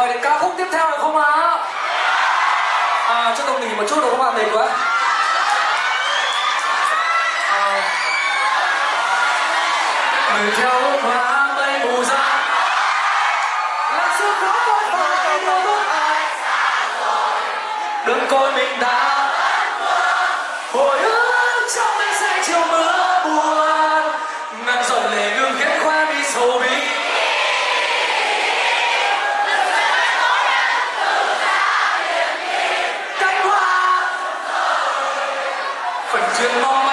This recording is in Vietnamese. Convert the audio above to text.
vậy thì ca khúc tiếp theo là không ạ? À cho tôi nghỉ một chút được không ạ mệt quá à, người theo hoa mây mù ra là sự khó có phải đâu có ai? Đừng coi mình đã 肩膀